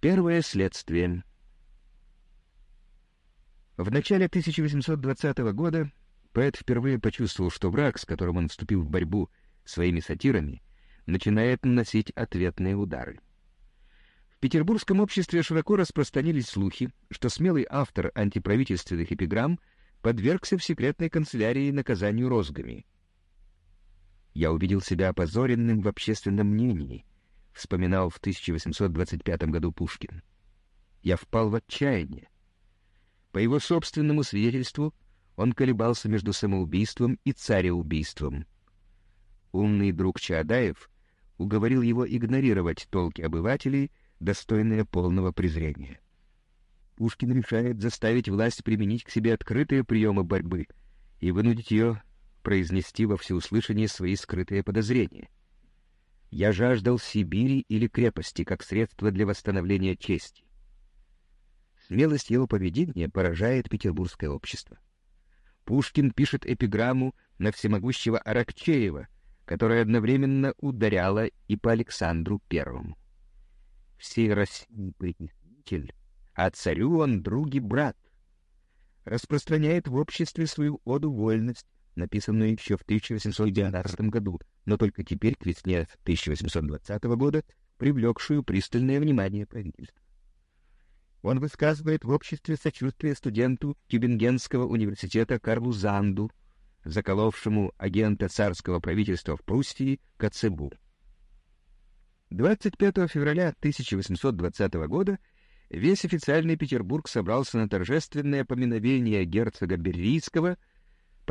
Первое следствие. В начале 1820 года поэт впервые почувствовал, что враг, с которым он вступил в борьбу своими сатирами, начинает наносить ответные удары. В петербургском обществе широко распространились слухи, что смелый автор антиправительственных эпиграмм подвергся в секретной канцелярии наказанию розгами. «Я увидел себя опозоренным в общественном мнении», — вспоминал в 1825 году Пушкин. «Я впал в отчаяние. По его собственному свидетельству, он колебался между самоубийством и цареубийством. Умный друг Чаадаев уговорил его игнорировать толки обывателей, достойные полного презрения. Пушкин решает заставить власть применить к себе открытые приемы борьбы и вынудить ее произнести во всеуслышание свои скрытые подозрения. «Я жаждал Сибири или крепости как средство для восстановления чести». Смелость его поведения поражает петербургское общество. Пушкин пишет эпиграмму на всемогущего Аракчеева, которая одновременно ударяла и по Александру Первому. «Всей России притеснитель, а царю он друг и брат». Распространяет в обществе свою оду вольность, написанную еще в 1819 году, но только теперь, к весне 1820 года, привлекшую пристальное внимание правительства. Он высказывает в обществе сочувствие студенту Тюбингенского университета Карлу Занду, заколовшему агента царского правительства в Пруссии Коцебу. 25 февраля 1820 года весь официальный Петербург собрался на торжественное поминовение герцога Беррийского,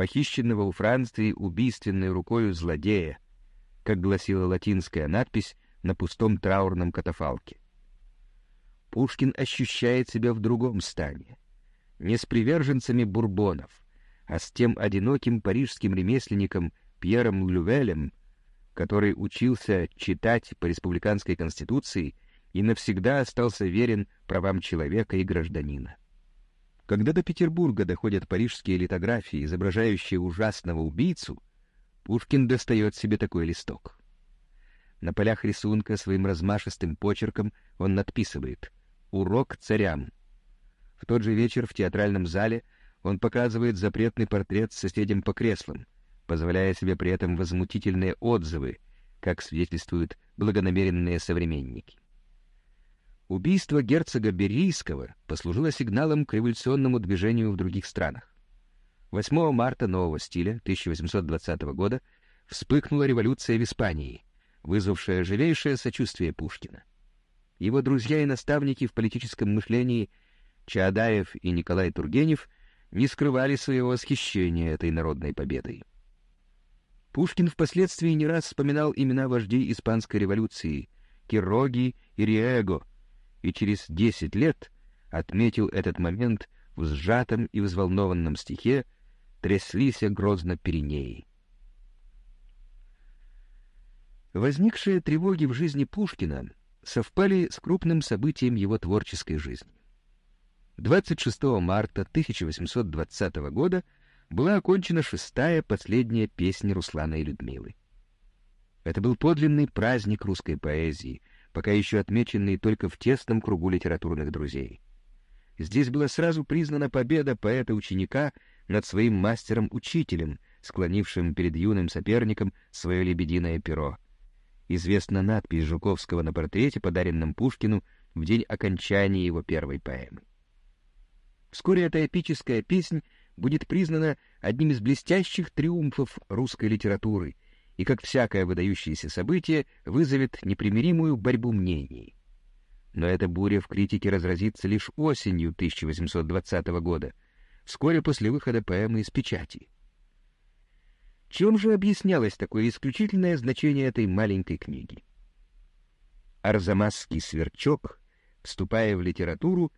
похищенного у Франции убийственной рукою злодея, как гласила латинская надпись на пустом траурном катафалке. Пушкин ощущает себя в другом стане. Не с приверженцами бурбонов, а с тем одиноким парижским ремесленником Пьером Лювелем, который учился читать по республиканской конституции и навсегда остался верен правам человека и гражданина. Когда до Петербурга доходят парижские литографии, изображающие ужасного убийцу, Пушкин достает себе такой листок. На полях рисунка своим размашистым почерком он надписывает урок царям. В тот же вечер в театральном зале он показывает запретный портрет соседям по креслам, позволяя себе при этом возмутительные отзывы, как свидетельствуют благонамеренные современники. Убийство герцога Берийского послужило сигналом к революционному движению в других странах. 8 марта нового стиля 1820 года вспыхнула революция в Испании, вызвавшая живейшее сочувствие Пушкина. Его друзья и наставники в политическом мышлении Чаадаев и Николай Тургенев не скрывали своего восхищения этой народной победой. Пушкин впоследствии не раз вспоминал имена вождей Испанской революции Кироги и Риего, и через десять лет отметил этот момент в сжатом и взволнованном стихе «Тряслись грозно Пиренеи». Возникшие тревоги в жизни Пушкина совпали с крупным событием его творческой жизни. 26 марта 1820 года была окончена шестая последняя песня Руслана и Людмилы. Это был подлинный праздник русской поэзии, пока еще отмеченный только в тесном кругу литературных друзей. Здесь была сразу признана победа поэта-ученика над своим мастером-учителем, склонившим перед юным соперником свое лебединое перо — известна надпись Жуковского на портрете, подаренном Пушкину в день окончания его первой поэмы. Вскоре эта эпическая песнь будет признана одним из блестящих триумфов русской литературы и, как всякое выдающееся событие, вызовет непримиримую борьбу мнений. Но эта буря в критике разразится лишь осенью 1820 года, вскоре после выхода поэмы из печати. Чем же объяснялось такое исключительное значение этой маленькой книги? Арзамасский сверчок, вступая в литературу,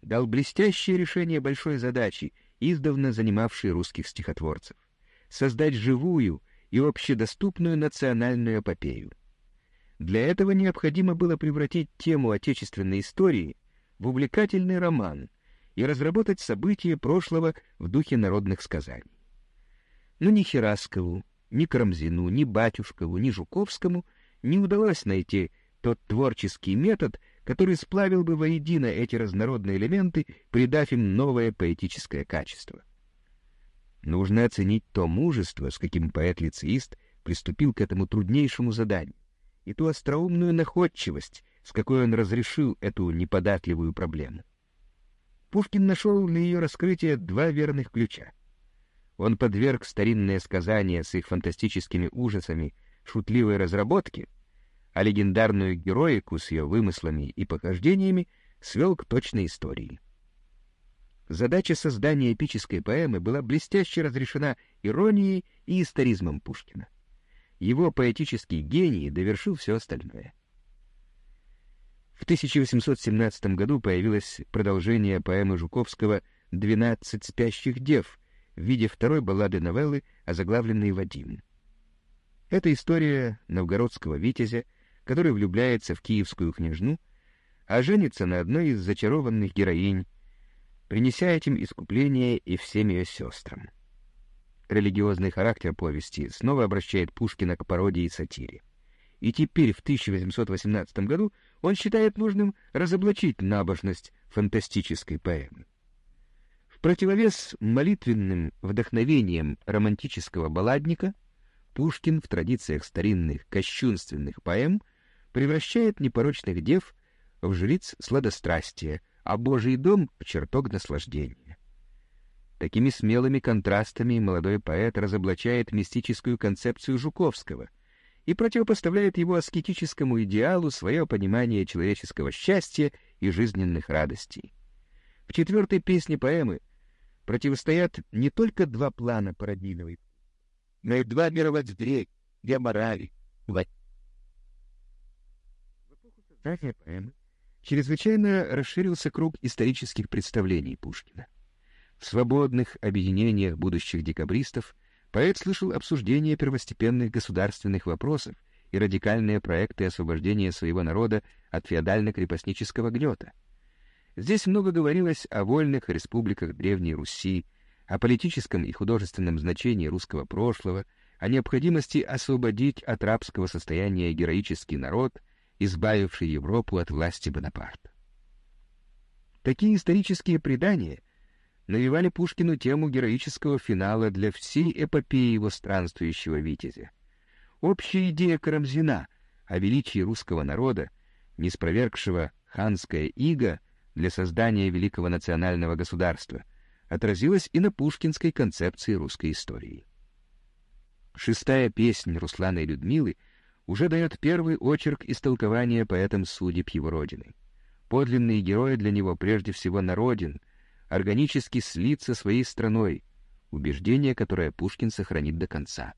дал блестящее решение большой задачи, издавна занимавшей русских стихотворцев — создать живую и общедоступную национальную эпопею. Для этого необходимо было превратить тему отечественной истории в увлекательный роман и разработать события прошлого в духе народных сказаний. Но ни Хераскову, ни Карамзину, ни Батюшкову, ни Жуковскому не удалось найти тот творческий метод, который сплавил бы воедино эти разнородные элементы, придав им новое поэтическое качество. Нужно оценить то мужество, с каким поэт-лицеист приступил к этому труднейшему заданию, и ту остроумную находчивость, с какой он разрешил эту неподатливую проблему. Пушкин нашел для ее раскрытия два верных ключа. Он подверг старинное сказание с их фантастическими ужасами шутливой разработке, а легендарную героику с ее вымыслами и похождениями свел к точной истории. Задача создания эпической поэмы была блестяще разрешена иронией и историзмом Пушкина. Его поэтический гений довершил все остальное. В 1817 году появилось продолжение поэмы Жуковского «Двенадцать спящих дев» в виде второй баллады новеллы, озаглавленной «Вадим». Это история новгородского витязя, который влюбляется в киевскую княжну, а женится на одной из зачарованных героинь, принеся этим искупление и всем ее сестрам. Религиозный характер повести снова обращает Пушкина к пародии и сатире. И теперь, в 1818 году, он считает нужным разоблачить набожность фантастической поэмы. В противовес молитвенным вдохновением романтического балладника Пушкин в традициях старинных кощунственных поэм превращает непорочных дев в жриц сладострастия, а Божий дом — в чертог наслаждения. Такими смелыми контрастами молодой поэт разоблачает мистическую концепцию Жуковского и противопоставляет его аскетическому идеалу свое понимание человеческого счастья и жизненных радостей. В четвертой песне поэмы противостоят не только два плана парадийного но и два мировоззрения, две морали. В эпоху создания поэмы чрезвычайно расширился круг исторических представлений Пушкина. В свободных объединениях будущих декабристов поэт слышал обсуждение первостепенных государственных вопросов и радикальные проекты освобождения своего народа от феодально-крепостнического гнета. Здесь много говорилось о вольных республиках Древней Руси, о политическом и художественном значении русского прошлого, о необходимости освободить от рабского состояния героический народ, избавивший Европу от власти Бонапарта. Такие исторические предания навевали Пушкину тему героического финала для всей эпопеи его странствующего витязя. Общая идея Карамзина о величии русского народа, не спровергшего ханское иго для создания великого национального государства — отразилось и на пушкинской концепции русской истории. Шестая песнь Руслана и Людмилы уже дает первый очерк истолкования поэтом судеб его родины. Подлинные герои для него прежде всего народен, органически слит со своей страной, убеждение, которое Пушкин сохранит до конца.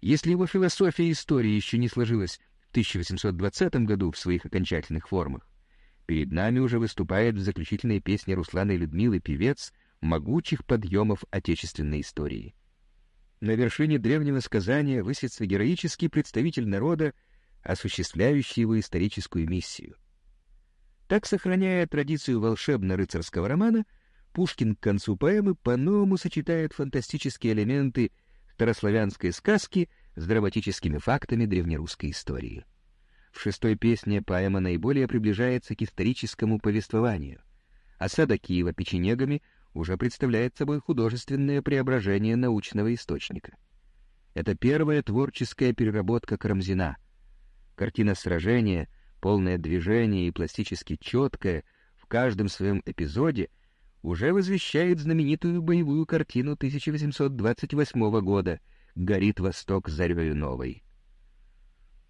Если его философия истории еще не сложилась в 1820 году в своих окончательных формах, перед нами уже выступает в заключительной песне Руслана и Людмилы певец — могучих подъемов отечественной истории. На вершине древнего сказания высится героический представитель народа, осуществляющий его историческую миссию. Так, сохраняя традицию волшебно-рыцарского романа, Пушкин к концу поэмы по-новому сочетает фантастические элементы старославянской сказки с драматическими фактами древнерусской истории. В шестой песне поэма наиболее приближается к историческому повествованию. Осада Киева печенегами — уже представляет собой художественное преображение научного источника. Это первая творческая переработка Карамзина. Картина сражения, полное движение и пластически четкая, в каждом своем эпизоде уже возвещает знаменитую боевую картину 1828 года «Горит Восток зарею новой».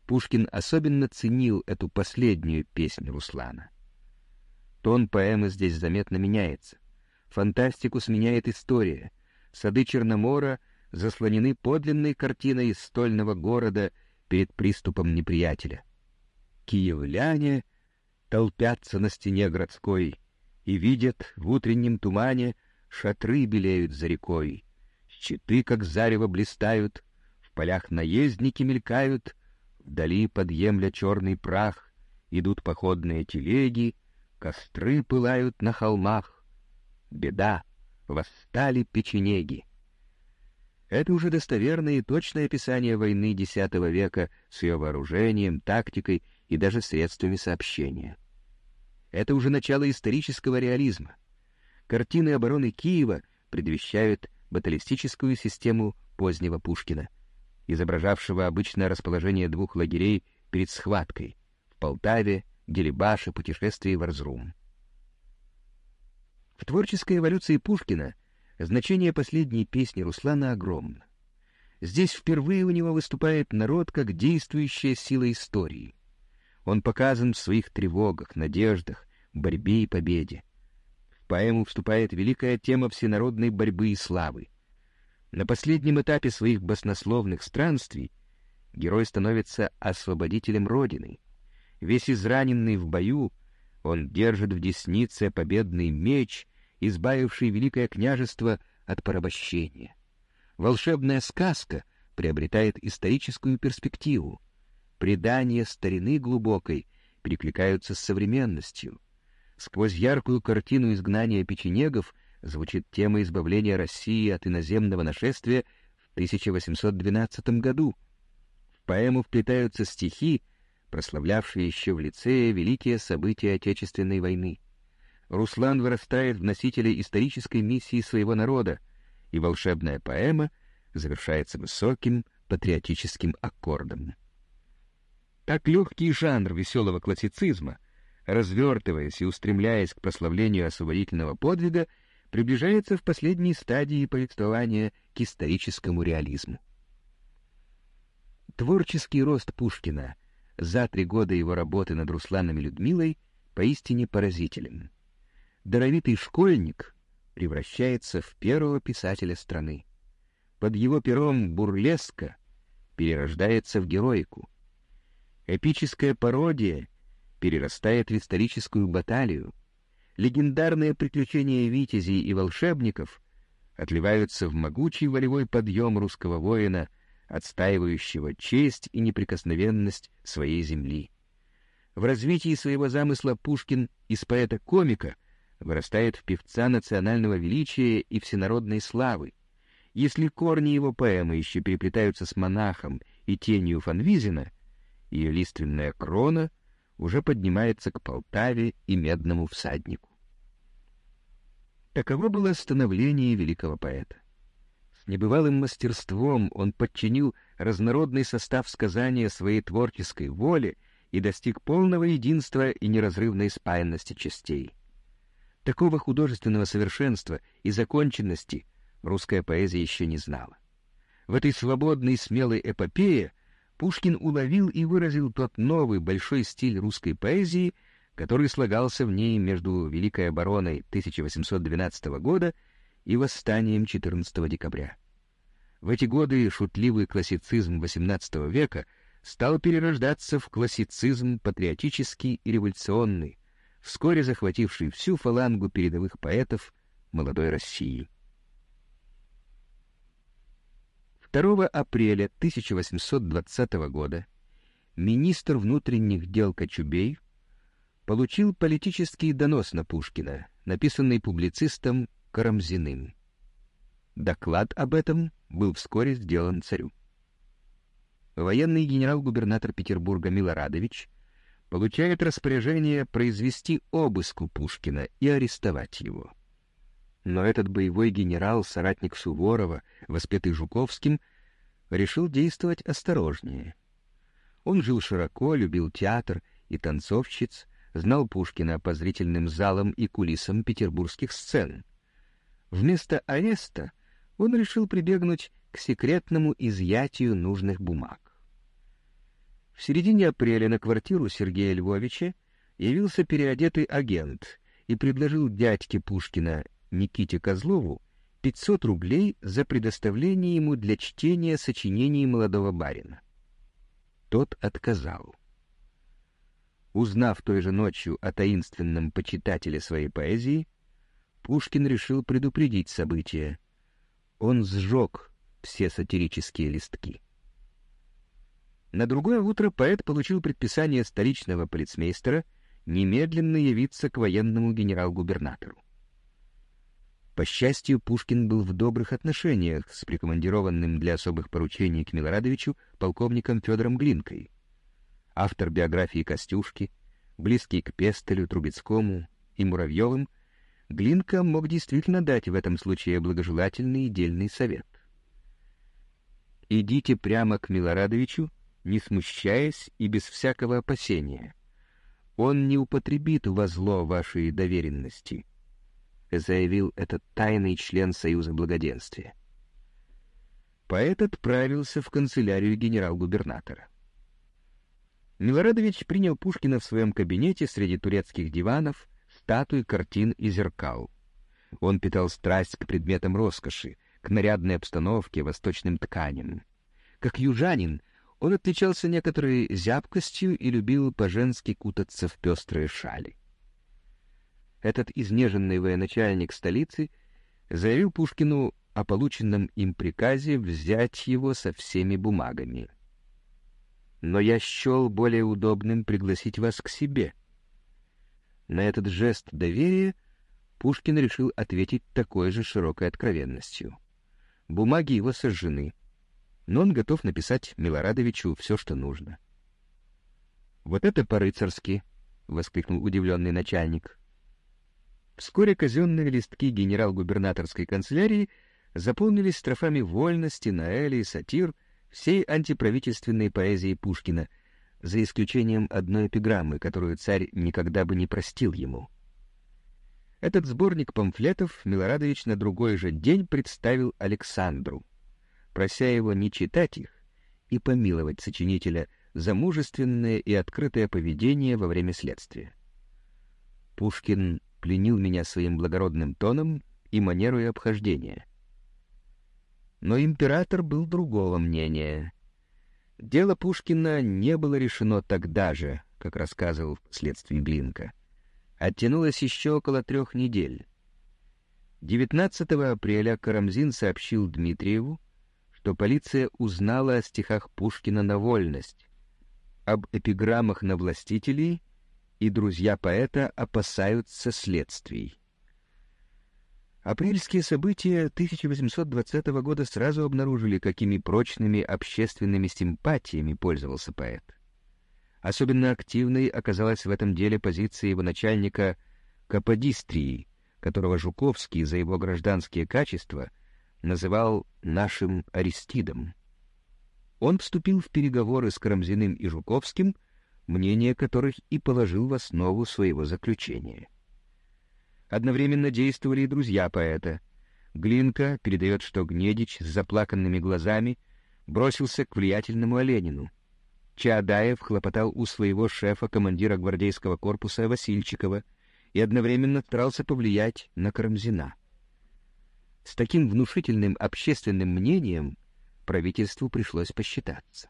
Пушкин особенно ценил эту последнюю песню Руслана. Тон поэмы здесь заметно меняется. Фантастику сменяет история. Сады Черномора заслонены подлинной картиной стольного города перед приступом неприятеля. Киевляне толпятся на стене городской и видят в утреннем тумане шатры белеют за рекой, щиты, как зарево, блистают, в полях наездники мелькают, вдали подъемля черный прах, идут походные телеги, костры пылают на холмах, Беда! Восстали печенеги! Это уже достоверное и точное описание войны X века с ее вооружением, тактикой и даже средствами сообщения. Это уже начало исторического реализма. Картины обороны Киева предвещают баталистическую систему позднего Пушкина, изображавшего обычное расположение двух лагерей перед схваткой в Полтаве, Дерибаше, путешествии в Арзрум. В творческой эволюции Пушкина значение последней песни Руслана огромно. Здесь впервые у него выступает народ как действующая сила истории. Он показан в своих тревогах, надеждах, борьбе и победе. В поэму вступает великая тема всенародной борьбы и славы. На последнем этапе своих баснословных странствий герой становится освободителем Родины. Весь израненный в бою, он держит в деснице победный меч, избавивший Великое княжество от порабощения. Волшебная сказка приобретает историческую перспективу. Предания старины глубокой перекликаются с современностью. Сквозь яркую картину изгнания печенегов звучит тема избавления России от иноземного нашествия в 1812 году. В поэму вплетаются стихи, прославлявшие еще в лицее великие события Отечественной войны. Руслан вырастает в носителе исторической миссии своего народа, и волшебная поэма завершается высоким патриотическим аккордом. Так легкий жанр веселого классицизма, развертываясь и устремляясь к прославлению освободительного подвига, приближается в последней стадии повествования к историческому реализму. Творческий рост Пушкина за три года его работы над Русланом и Людмилой поистине поразителен даровитый школьник превращается в первого писателя страны. Под его пером бурлеска перерождается в героику. Эпическая пародия перерастает в историческую баталию. Легендарные приключения витязей и волшебников отливаются в могучий волевой подъем русского воина, отстаивающего честь и неприкосновенность своей земли. В развитии своего замысла Пушкин из поэта-комика — вырастает в певца национального величия и всенародной славы. Если корни его поэмы еще переплетаются с монахом и тенью Фанвизина, ее лиственная крона уже поднимается к Полтаве и медному всаднику. Таково было становление великого поэта. Небывалым мастерством он подчинил разнородный состав сказания своей творческой воле и достиг полного единства и неразрывной спаянности частей. Такого художественного совершенства и законченности русская поэзия еще не знала. В этой свободной смелой эпопее Пушкин уловил и выразил тот новый большой стиль русской поэзии, который слагался в ней между Великой обороной 1812 года и восстанием 14 декабря. В эти годы шутливый классицизм XVIII века стал перерождаться в классицизм патриотический и революционный, вскоре захвативший всю фалангу передовых поэтов молодой России. 2 апреля 1820 года министр внутренних дел Кочубей получил политический донос на Пушкина, написанный публицистом Карамзиным. Доклад об этом был вскоре сделан царю. Военный генерал-губернатор Петербурга Милорадович получает распоряжение произвести обыск у Пушкина и арестовать его. Но этот боевой генерал, соратник Суворова, воспетый Жуковским, решил действовать осторожнее. Он жил широко, любил театр и танцовщиц, знал Пушкина по зрительным залам и кулисам петербургских сцен. Вместо ареста он решил прибегнуть к секретному изъятию нужных бумаг. В середине апреля на квартиру Сергея Львовича явился переодетый агент и предложил дядьке Пушкина Никите Козлову 500 рублей за предоставление ему для чтения сочинений молодого барина. Тот отказал. Узнав той же ночью о таинственном почитателе своей поэзии, Пушкин решил предупредить события. Он сжег все сатирические листки. На другое утро поэт получил предписание столичного полицмейстера немедленно явиться к военному генерал-губернатору. По счастью, Пушкин был в добрых отношениях с прикомандированным для особых поручений к Милорадовичу полковником Федором Глинкой. Автор биографии Костюшки, близкий к Пестелю, Трубецкому и Муравьевым, Глинка мог действительно дать в этом случае благожелательный и дельный совет. «Идите прямо к Милорадовичу, не смущаясь и без всякого опасения. Он не употребит во зло вашей доверенности», — заявил этот тайный член Союза Благоденствия. Поэт отправился в канцелярию генерал-губернатора. Милорадович принял Пушкина в своем кабинете среди турецких диванов, статуй, картин и зеркал. Он питал страсть к предметам роскоши, к нарядной обстановке, восточным тканям. Как южанин, он отличался некоторой зябкостью и любил по-женски кутаться в пестрые шали. Этот изнеженный военачальник столицы заявил Пушкину о полученном им приказе взять его со всеми бумагами. «Но я счел более удобным пригласить вас к себе», на этот жест доверия Пушкин решил ответить такой же широкой откровенностью. Бумаги его сожжены, но он готов написать Милорадовичу все, что нужно. «Вот это по-рыцарски!» — воскликнул удивленный начальник. Вскоре казенные листки генерал-губернаторской канцелярии заполнились строфами вольности, наэли и сатир всей антиправительственной поэзии Пушкина — за исключением одной эпиграммы, которую царь никогда бы не простил ему. Этот сборник памфлетов Милорадович на другой же день представил Александру, прося его не читать их и помиловать сочинителя за мужественное и открытое поведение во время следствия. Пушкин пленил меня своим благородным тоном и манерой обхождения. Но император был другого мнения — Дело Пушкина не было решено тогда же, как рассказывал впоследствии Глинка. Оттянулось еще около трех недель. 19 апреля Карамзин сообщил Дмитриеву, что полиция узнала о стихах Пушкина на вольность, об эпиграммах на властителей, и друзья поэта опасаются следствий. Апрельские события 1820 года сразу обнаружили, какими прочными общественными симпатиями пользовался поэт. Особенно активной оказалась в этом деле позиция его начальника Каподистрии, которого Жуковский за его гражданские качества называл «нашим Аристидом». Он вступил в переговоры с Карамзиным и Жуковским, мнение которых и положил в основу своего заключения. Одновременно действовали и друзья поэта. Глинка передает, что Гнедич с заплаканными глазами бросился к влиятельному Оленину. Чаадаев хлопотал у своего шефа, командира гвардейского корпуса Васильчикова, и одновременно старался повлиять на Карамзина. С таким внушительным общественным мнением правительству пришлось посчитаться.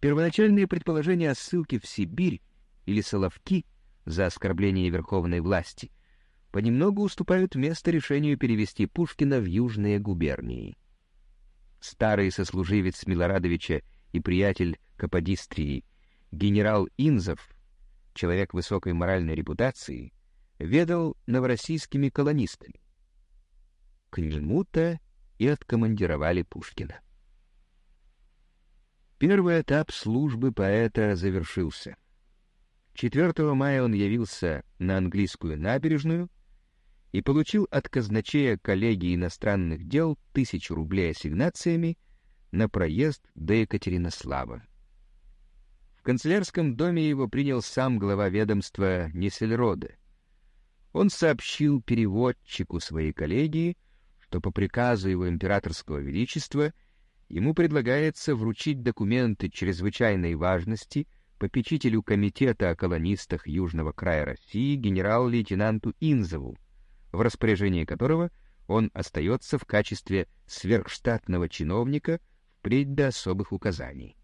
Первоначальные предположения о ссылке в Сибирь или Соловки за оскорбление верховной власти понемногу уступают место решению перевести Пушкина в южные губернии. Старый сослуживец Милорадовича и приятель Каподистрии, генерал Инзов, человек высокой моральной репутации, ведал новороссийскими колонистами. К нему-то и откомандировали Пушкина. Первый этап службы поэта завершился. 4 мая он явился на английскую набережную и получил от казначея коллегии иностранных дел тысячу рублей ассигнациями на проезд до Екатеринослава. В канцелярском доме его принял сам глава ведомства Несельроде. Он сообщил переводчику своей коллегии, что по приказу его императорского величества ему предлагается вручить документы чрезвычайной важности попечителю комитета о колонистах Южного края России генерал-лейтенанту Инзову, в распоряжении которого он остается в качестве сверхштатного чиновника впредь до особых указаний.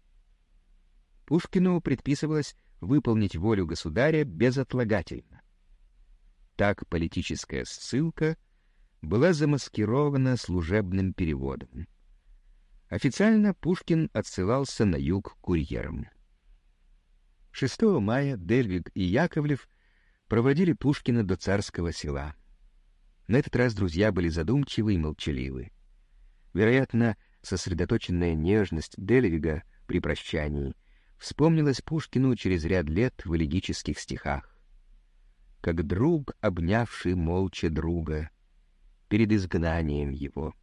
Пушкину предписывалось выполнить волю государя безотлагательно. Так политическая ссылка была замаскирована служебным переводом. Официально Пушкин отсылался на юг курьером. 6 мая Дельвиг и Яковлев проводили Пушкина до царского села. На этот раз друзья были задумчивы и молчаливы. Вероятно, сосредоточенная нежность Дельвига при прощании вспомнилось Пушкину через ряд лет в элегических стихах. Как друг, обнявший молча друга перед изгнанием его.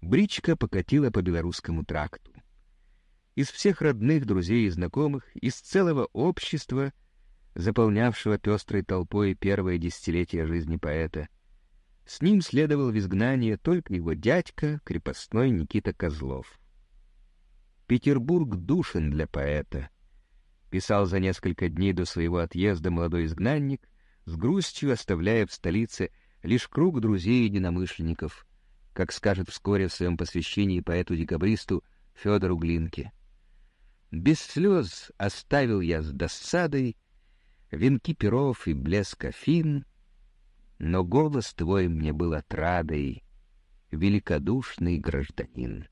Бричка покатила по белорусскому тракту. Из всех родных, друзей и знакомых, из целого общества, заполнявшего пестрой толпой первое десятилетие жизни поэта, с ним следовал в изгнание только его дядька, крепостной Никита Козлов. Петербург душен для поэта, писал за несколько дней до своего отъезда молодой изгнанник, с грустью оставляя в столице лишь круг друзей и единомышленников, как скажет вскоре в своем посвящении поэту-декабристу Федору Глинке. Без слез оставил я с досадой венки перов и блеск афин, но голос твой мне был отрадой, великодушный гражданин.